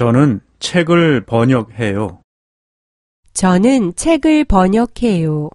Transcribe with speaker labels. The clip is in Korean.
Speaker 1: 저는 책을 번역해요.
Speaker 2: 저는 책을 번역해요.